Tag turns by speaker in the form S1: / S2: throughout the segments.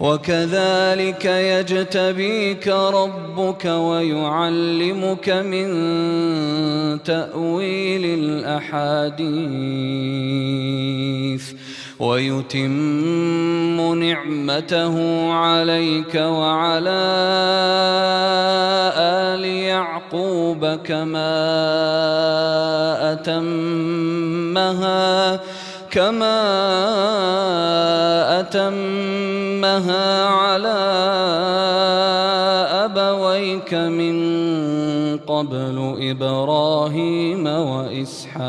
S1: وكذلك يجتبيك ربك ويعلمك من تأويل الأحاديث. ويتم نعمته عليك وعلى آل يعقوب كما أتمها كما أتمها على أبويك من قبل إبراهيم وإسحاق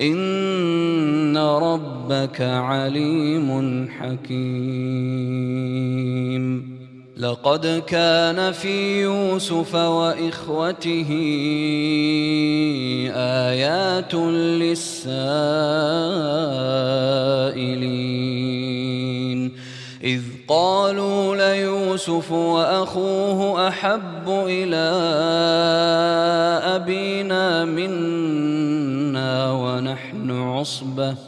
S1: إن ربك عليم حكيم لقد كان في يوسف وإخوته آيات للسائلين. إذ قالوا ليوسف وأخوه أحب إلى أبينا منا ونحن عصبة.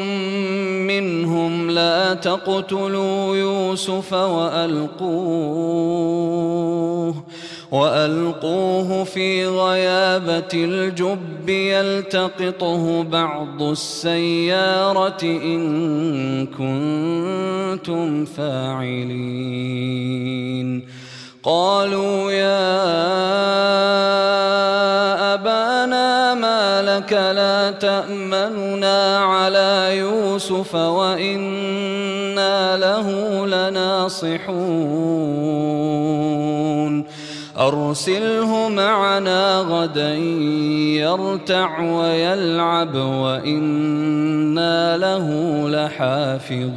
S1: لا تقتلوا يوسف وألقوه وألقوه في غيابة الجب يلتقطه بعض السيارة إن كنتم فاعلين. قالوا يا أبانا لك لا تأمننا على يوسف وإنا له لناصحون أرسله معنا غدا يرتع ويلعب وإنا له لحافظون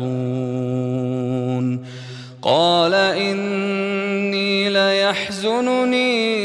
S1: قال إني ليحزنني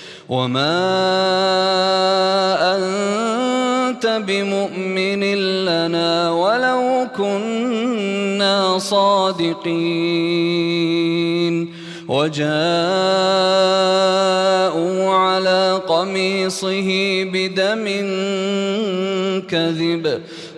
S1: وما أنت بمؤمن لنا ولو كنا صادقين وجاءوا على قميصه بدم كذب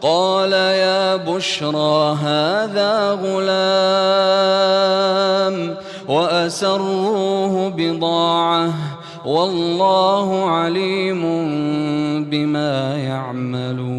S1: قال يا بشرى هذا غلام وأسروه بضاعة والله عليم بما يعملون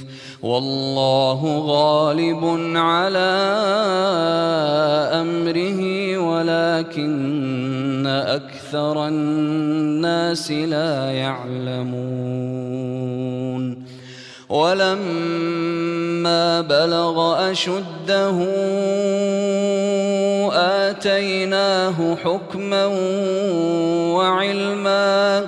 S1: والله غالب على أمره ولكن أكثر الناس لا يعلمون. ولما بلغ أشده آتيناه حكما وعلما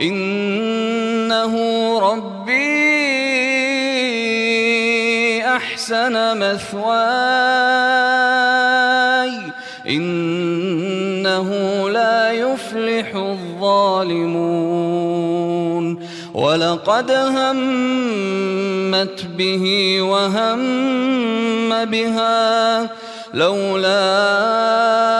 S1: إنه ربي أحسن مثواي. إنه لا يفلح الظالمون. ولقد همت به وهم بها لولا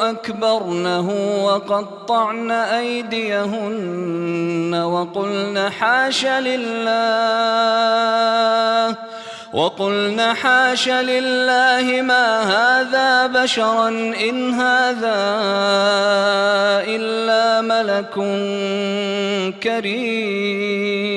S1: أكبرنه وقطعن أيديهن وقلن حاش لله وقلن حاش لله ما هذا بشرا إن هذا إلا ملك كريم.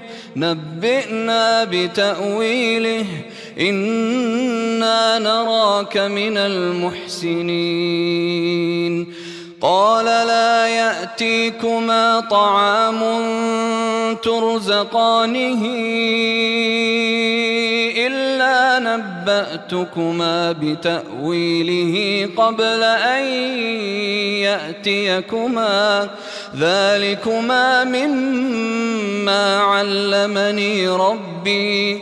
S1: نبئنا بتأويله إنا نراك من المحسنين. قال لا يأتيكما طعام ترزقانه إلا نبأتكما بتأويله قبل أن يأتيكما. ذلكما مما علمني ربي.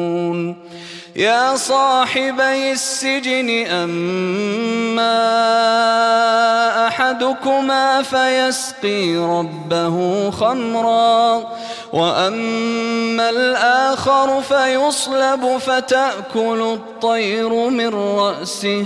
S1: يا صاحبي السجن أما أحدكما فيسقي ربه خمرا وأما الآخر فيصلب فتأكل الطير من رأسه.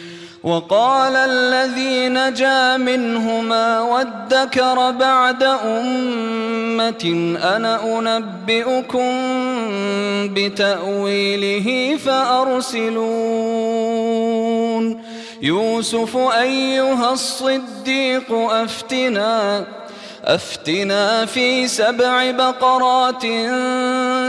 S1: وقال الذي نجا منهما وادكر بعد أمة أنا أنبئكم بتأويله فأرسلون. يوسف أيها الصديق أفتنا أفتنا في سبع بقرات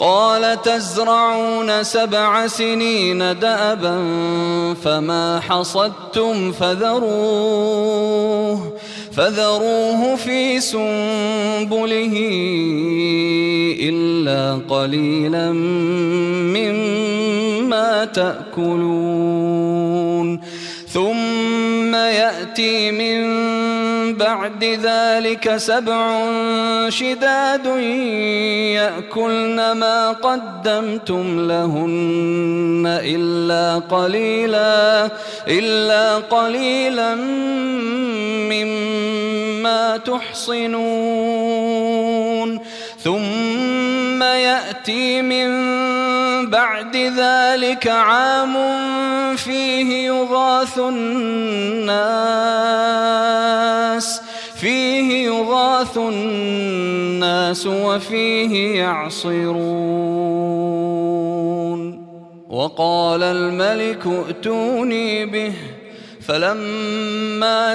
S1: قال تزرعون سبع سنين دأبا فما حصدتم فذروه فذروه في سنبله إلا قليلا مما تأكلون. ثم يأتي من بعد ذلك سبع شداد يأكلن ما قدمتم لهن إلا قليلا إلا قليلا مما تحصنون. ثم يأتي من بعد ذلك عام فيه يغاث الناس فيه يغاث الناس وفيه يعصرون. وقال الملك ائتوني به فلما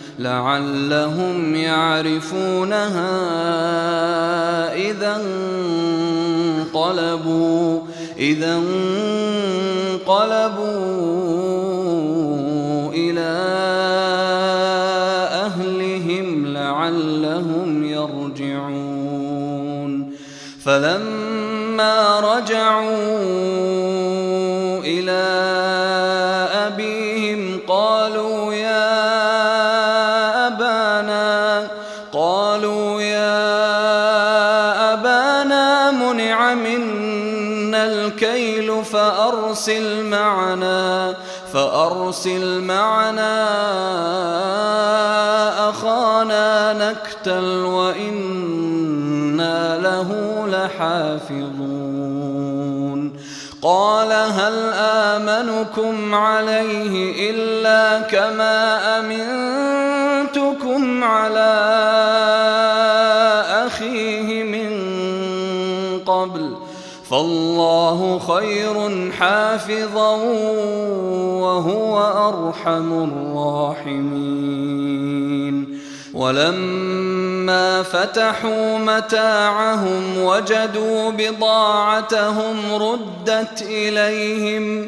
S1: لعلهم يعرفونها إذا انقلبوا إذا انقلبوا إلى أهلهم لعلهم يرجعون. فلما رجعوا فأرسل معنا فأرسل معنا أخانا نكتل وإنا له لحافظون. قال هل آمنكم عليه إلا كما أمنتكم على فالله خير حافظا وهو أرحم الراحمين. ولما فتحوا متاعهم وجدوا بضاعتهم ردت إليهم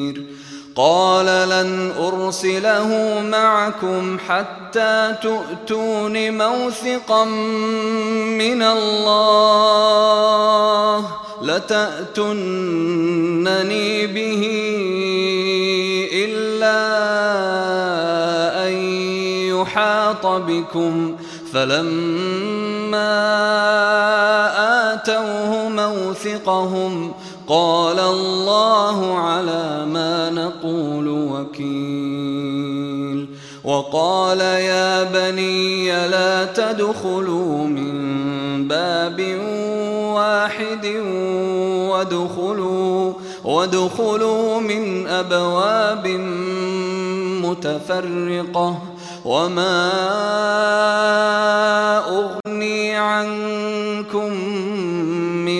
S1: قال لن أرسله معكم حتى تؤتون موثقا من الله لتأتنني به إلا أن يحاط بكم فلما آتوه موثقهم قال الله على ما نقول وكيل وقال يا بني لا تدخلوا من باب واحد وادخلوا وادخلوا من أبواب متفرقة وما أغني عنكم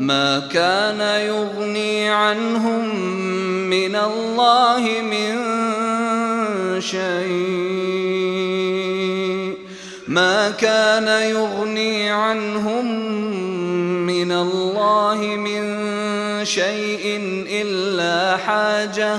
S1: ما كان يغني عنهم من الله من شيء. ما كان يغني عنهم من الله من شيء إلا حاجة.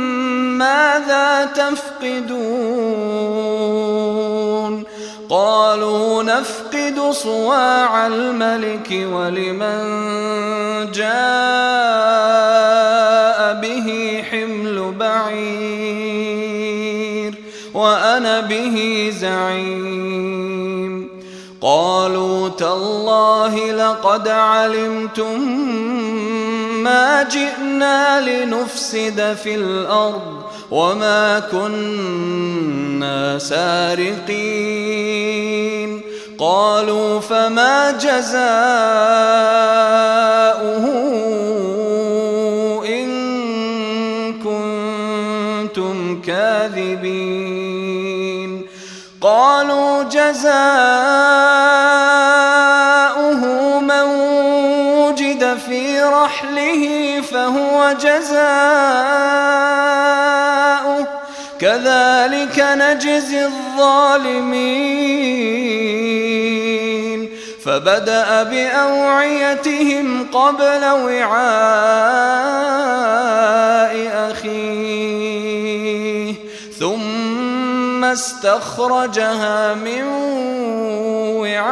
S1: ماذا تفقدون قالوا نفقد صواع الملك ولمن جاء به حمل بعير وأنا به زعيم قالوا تالله لقد علمتم ما جئنا لنفسد في الأرض وما كنا سارقين. قالوا فما جزاؤه إن كنتم كاذبين. قالوا جزاؤه جزاؤه. كذلك نجزي الظالمين. فبدأ بأوعيتهم قبل وعاء أخيه. ثم استخرجها من وعاء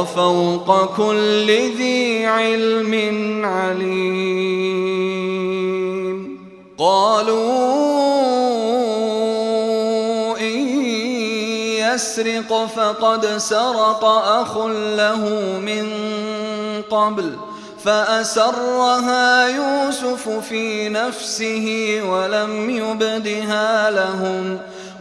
S1: وفوق كل ذي علم عليم. قالوا إن يسرق فقد سرق أخ له من قبل فأسرها يوسف في نفسه ولم يبدها لهم.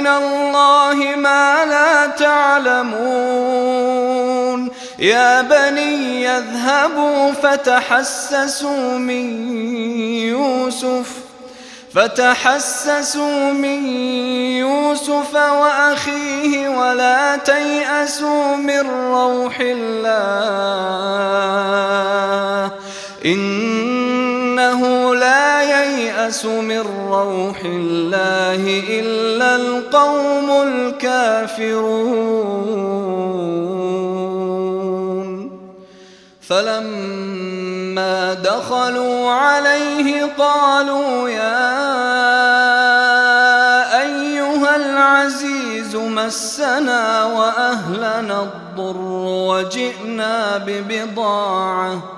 S1: من الله ما لا تعلمون يا بني يذهبوا فتحسسوا من يوسف فتحسسوا من يوسف وأخيه ولا تيأسوا من روح الله إنه لا ييأس من روح الله إلا القوم الكافرون. فلما دخلوا عليه قالوا يا أيها العزيز مسنا وأهلنا الضر وجئنا ببضاعة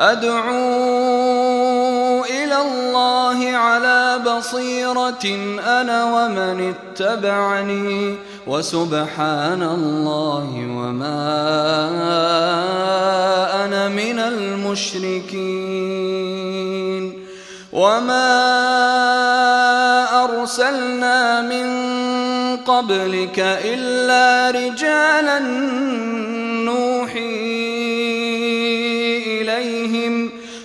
S1: أدعو إلى الله على بصيرة أنا ومن اتبعني وسبحان الله وما أنا من المشركين وما أرسلنا من قبلك إلا رجالا نوحي.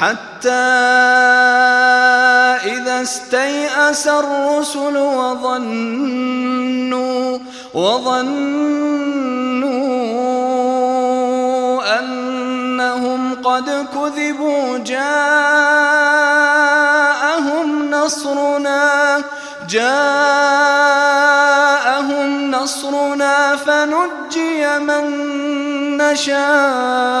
S1: حتى إذا استيأس الرسل وظنوا وظنوا أنهم قد كذبوا جاءهم نصرنا جاءهم نصرنا فنجي من نشاء.